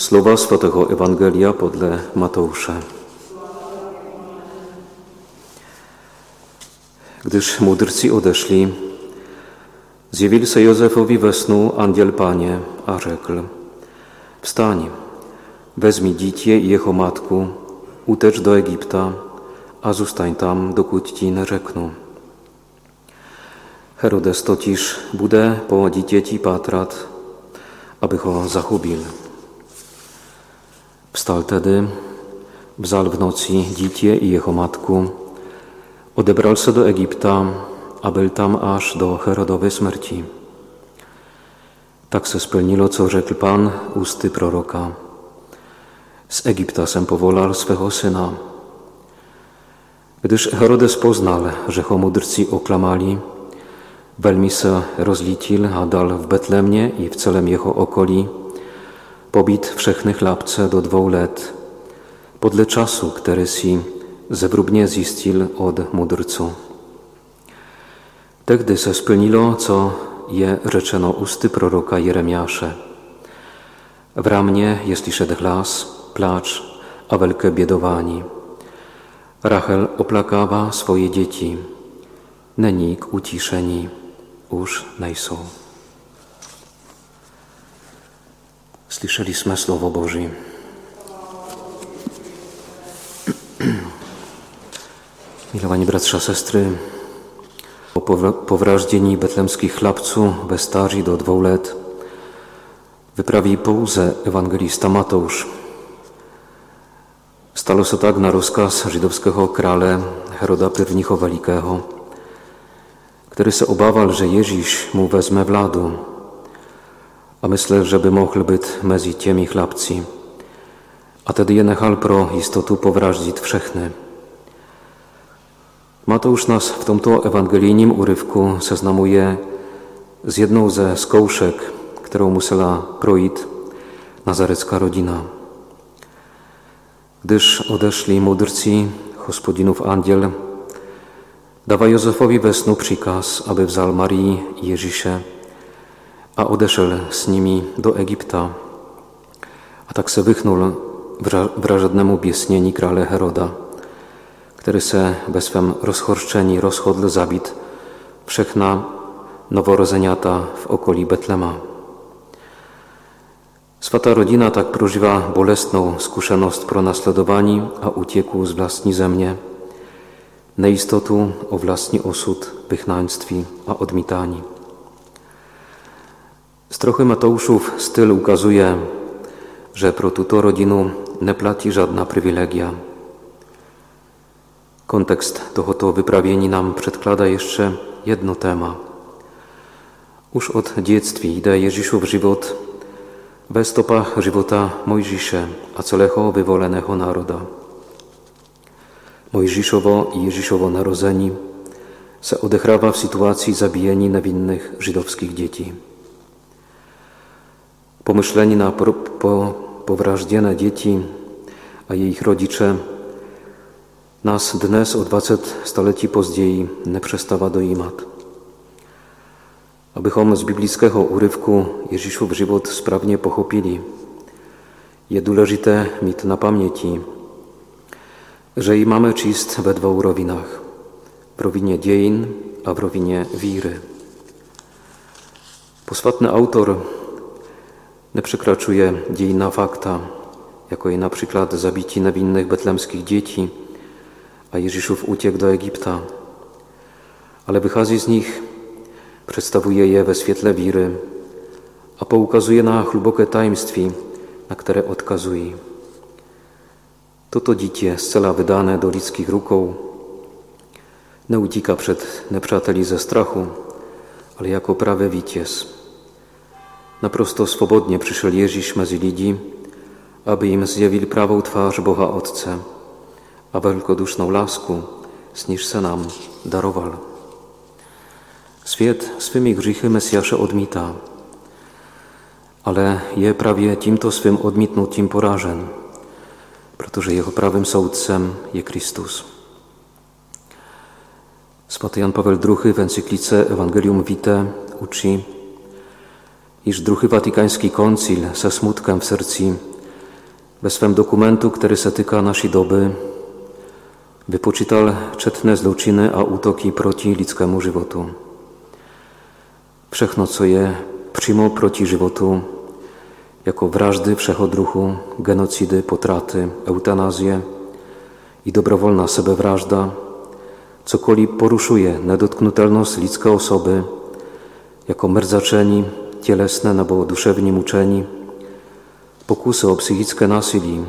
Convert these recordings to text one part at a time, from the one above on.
Słowa Świętego Ewangelia podle Mateusza. Gdyż mudrcy odeszli, zjawili się Józefowi we snu angiel Panie, a rzekł Wstań, wezmij dziecię i jego matku, utecz do Egipta, a zostań tam, dokąd ci narzekną. Herodes totiž bude po dziecięci patrat, aby ho zahubil. Wstal tedy, vzal v noci dítě i jeho matku, odebral se do Egypta a byl tam až do Herodovy smrti. Tak se splnilo, co řekl Pan ústy proroka. Z Egipta jsem povolal svého syna. Gdyż Herodes poznal, że ho mudrcy oklamali, velmi se rozlítil a dal v Betlemie i v celém jeho okolí pobít všechny chlapce do dvou let, podle času, který si zevrubně zjistil od mudrců. Tehdy se splnilo, co je řečeno ústy proroka Jeremiáše. W ramnie jest słyszeć hlas, placz, a wielkie biedowanie. Rachel oplakawa swoje dzieci. Není k utišení už jsme slovo Boží. Milowani bratrze, sestry, po powrażdzieni betlemskich chlapców bez starzy do dwóch lat wyprawi pouze ewangelista Mateusz. Stalo się tak na rozkaz żydowskiego krale Heroda Walikego, który se obawał, że Jeziś mu wezmę w ladu, a myślę, żeby mohl być mezi těmi chlapci. A tedy je nechal pro jistotu powrażdzić wszechny. Mateusz nas w tomto ewangelijním urywku seznamuje z jedną ze zkouszek, którą musiała projít nazarecka rodzina. Gdyż odeszli mudrcy, gospodinów angiel, dawa Józefowi we snu przykaz, aby wzal Marii i a odeszedł z nimi do Egipta. A tak se wychnul wrażednemu biesnieni krale Heroda, który se we swem rozchorszczeni rozchodl zabit wszechna noworodzeniata w okoli Betlema. Swata rodzina tak prożywa bolesną skuszenost pro nasledowani, a uciekł z własni zemnie, neistotu o własni osud, wychnaństwi, a odmitani. Strochy Mateuszów styl ukazuje, że pro tuto rodzinu nie placi żadna prywilegia. Kontekst tohoto wyprawieni nam przedklada jeszcze jedno tema. Już od dziectwi idę Jeżiszów żywot we stopach żywota Mojżisze, a celego wywolenego naroda. Mojżiszowo i Jeżiszowo narodzeni se odechrawa w sytuacji zabijeni niewinnych żydowskich dzieci. Pomyśleni na po, po, dzieci, a ich rodzice, nas dnes o 20 stoleci později nie przestawa dojímat. Abychom z biblijskiego urywku Ježíšův život sprawnie pochopili, je důležité mít na pamięci, że i mamy czyst we dwóch rowinach, w rowinie dziejin, a w rowinie wiry. Posłatny autor nie przekraczuje dziejna fakta, jako je na przykład zabici niewinnych betlemskich dzieci, a Jeżiszów uciekł do Egipta, ale wychodzi z nich, przedstawuje je we świetle wiry, a poukazuje na głębokie tajemstwi, na które odkazuje. Toto dziecię scela wydane do ludzkich ruką nie ucieka przed neprzateli ze strachu, ale jako prawy wicies Naprosto swobodnie przyszedł Ježíš mezi lidi, aby im zjawil prawą twarz Boha Otca, a wielkoduszną lasku, zniż se nam darował. Świat swymi grzechy Mesjasza odmita, ale je prawie tímto swym odmitnutím porażen, protože jeho prawym soudcem je Chrystus. Swaty Jan Paweł II w encyklice Evangelium Vitae uczy, iż drugi watykański koncil ze smutkiem w sercu Ve svém dokumentu, který se týká naší doby, vypočítal četné zločiny a útoky proti lidskému životu. Všechno, co je přímo proti životu, jako vraždy všeho druhu, genocidy, potraty, eutanazie i dobrowolna sebewrażda, cokoliv poruszuje nedotknutelność lidské osoby, jako mrzaczeni, tělesné nebo duševní mučení, pokusy o psychické násilí,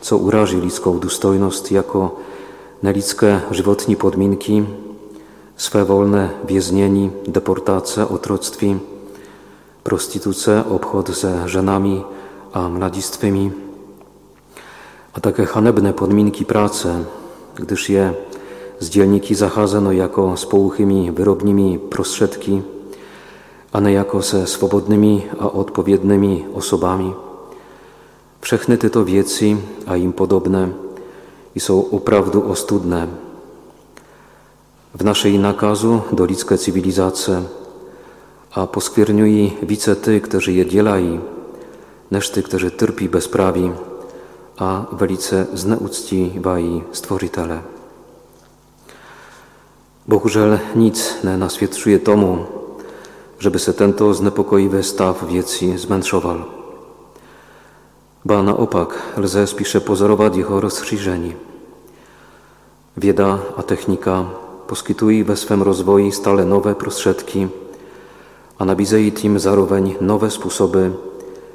co uraží lidskou důstojnost jako nelidské životní podmínky, své volné věznění, deportace, otroctví, prostituce, obchod se ženami a mladistwymi, a také hanebne podmínky práce, gdyż je z dzielniki zacházeno jako z pouchymi wyrobnymi prostředky, a nie jako se swobodnymi a odpowiednimi osobami. Všechny tyto věci a im podobne są opravdu ostudne. W naszej nakazu do lidské a poskvierňují více ty, którzy je dělají, než ty, którzy trpí bezpraví a velice zneuctívají stvořitele. Bohužel nic nenasvědčuje tomu, żeby se tento znepokojiwy staw věcí zmęszował. Ba naopak, lze spíše pozorovat jeho rozšíření. Wieda a technika poskytují ve svém rozwoju stale nowe prostředky a nabízejí tím zároveň nové způsoby,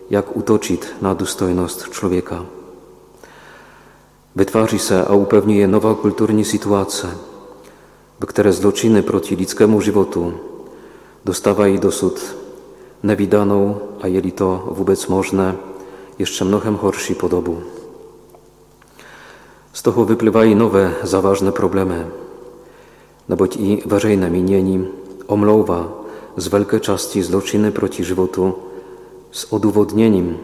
jak utočit na důstojnost člověka. Vytváří se a upewňuje nowa kulturní situace, w které zločiny proti lidskému životu dostávají dosud nevydanou a jeli to vůbec možné, jeszcze mnohem horší podobu. Z toho wypływają nowe, zaważne problemy, neboť i veřejné mínění omlouva z velké části zločiny proti životu z odůvodněním,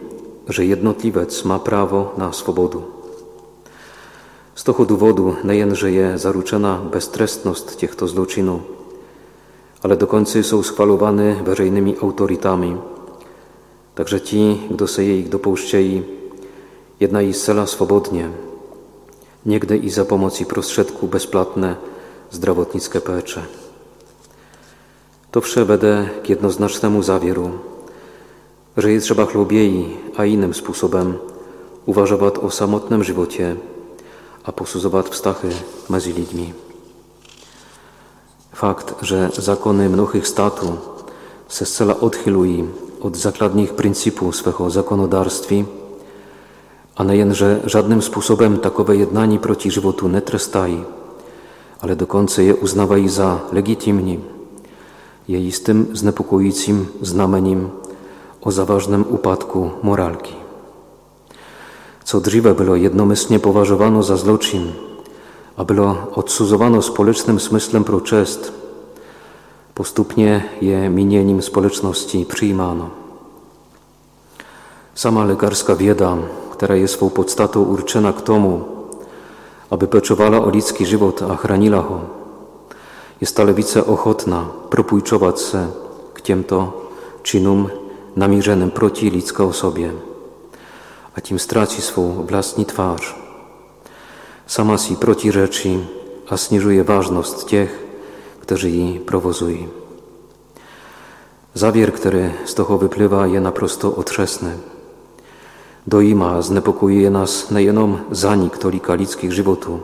że jednotliwec ma prawo na swobodu. Z toho důvodu nejenže je zaručena beztrestnost těchto zločinů, ale dokonce są schwalowane veřejnymi autoritami. Także ci, kdo se jejich dopouštějí, jednají zcela swobodnie, niegdy i za pomocy prostředků bezplatne zdravotnické péče. To vše vede k jednoznacznemu zawieru, że je trzeba chlubiej, a innym sposobem uważać o samotnym żywocie, a posuzować wstachy między ludźmi. Fakt, że zakony mnohých států se zcela odchylují od základních principů swego zakonodárství, a nejenže żadnym sposobem takowe jednání proti životu netrestají, ale dokonce je uznávají za legitimní, je jistým znepokojujícím znamením o závažném upadku morálky. Co dříve bylo jednomyslně považováno za zločin, bylo odsuzowano społecznym smyslem pro czest, postupnie je minieniem społeczności przyjmano. Sama lekarska wiedza, która jest swą podstatą urczena k tomu, aby peczowała o ludzki żywot a chraniła go, jest ale wice ochotna propójczować se k těmto czynum namierzonym proti ludzkiej osobie, a tym straci swą własną twarz. Sama si protiřečí a snižuje vážnost těch, kteří ji prowozují. Zawier, który z toho wypływa, je naprosto otrzesny. Doima znepokojuje nas nejenom zanik tolika ludzkich żywotów,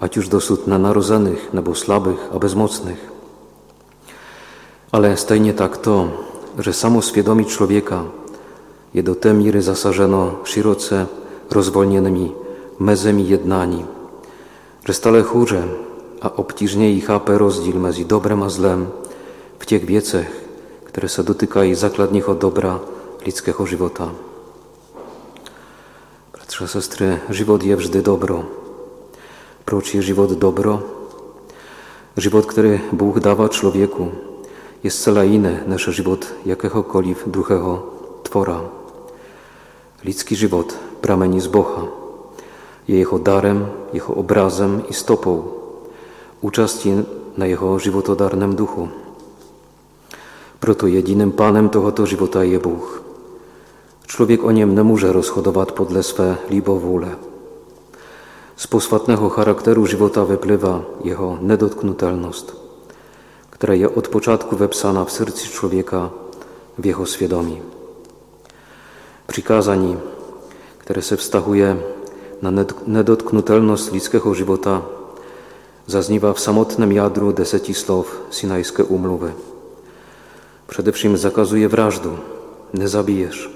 ać już dosud nenarodzonych, nebo słabych, a bezmocnych. Ale stajnie tak to, że samo świadomi człowieka je do tej miry zasażeno szeroce rozwolnionymi mezemi jednani, że stale chórze, a obciżniej chápe rozdíl mezi dobrem a zlem w tych wiecach, które se dotykají základního dobra lidského života. Bratrzy a sestry, żywot je wżdy dobro. Proč je żywot dobro? Żywot, który Bóg dawa człowieku, jest cela inny niż żywot jakiegokolwiek drugiego twora. Ludzki żywot prameni z Boha je jeho darem, jeho obrazem i stopą, účastí na jeho životodarném duchu. Proto jediným pánem tohoto života je Bůh. Człowiek o něm nemůže rozhodovat podle své libowóle. Z poswatnego charakteru żywota wypływa jego nedotknutelność, która jest od początku wepsana w sercu człowieka, w jego świadomi. Przykazań, które się wstahuje na nedotknutelność ludzkiego żywota, zazniwa w samotnym jadru deseti słów sinajskie umluwy. Przede wszystkim zakazuje zabijesz,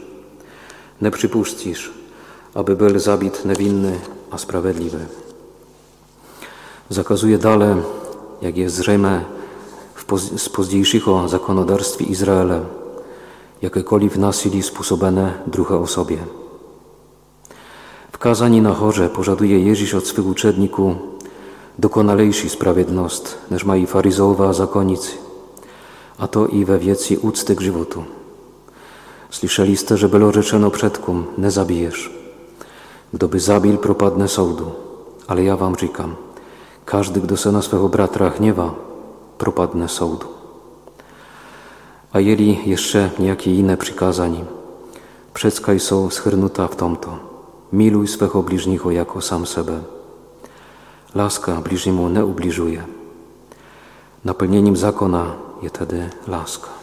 nie przypuścisz, aby był zabit niewinny, a sprawiedliwy. Zakazuje dalej, jak jest zrzeme z późniejszego zakonodawstwa Izraela, jakiekolwiek nasili sposobene drugie osobie. W kazani na chorze pożaduje Jezus od swych uczedników dokonalejszy sprawiedliwość, niż ma i faryzowa zakonicy, a to i we wieci uczty k żywotu. Słyszeliście, że było rzeczeno przedkom, nie zabijesz. Gdoby zabil, propadnę sądu. Ale ja wam rzekam, każdy, kto se na swego bratra gniewa, propadnę sądu. A jeli jeszcze niejakie inne przykazań, przedskaj są schrnuta w tomto. Miluj swego bliźniego jako sam sebe. Laska bliźniemu nie ubliżuje. Napełnieniem zakona jest tedy laska.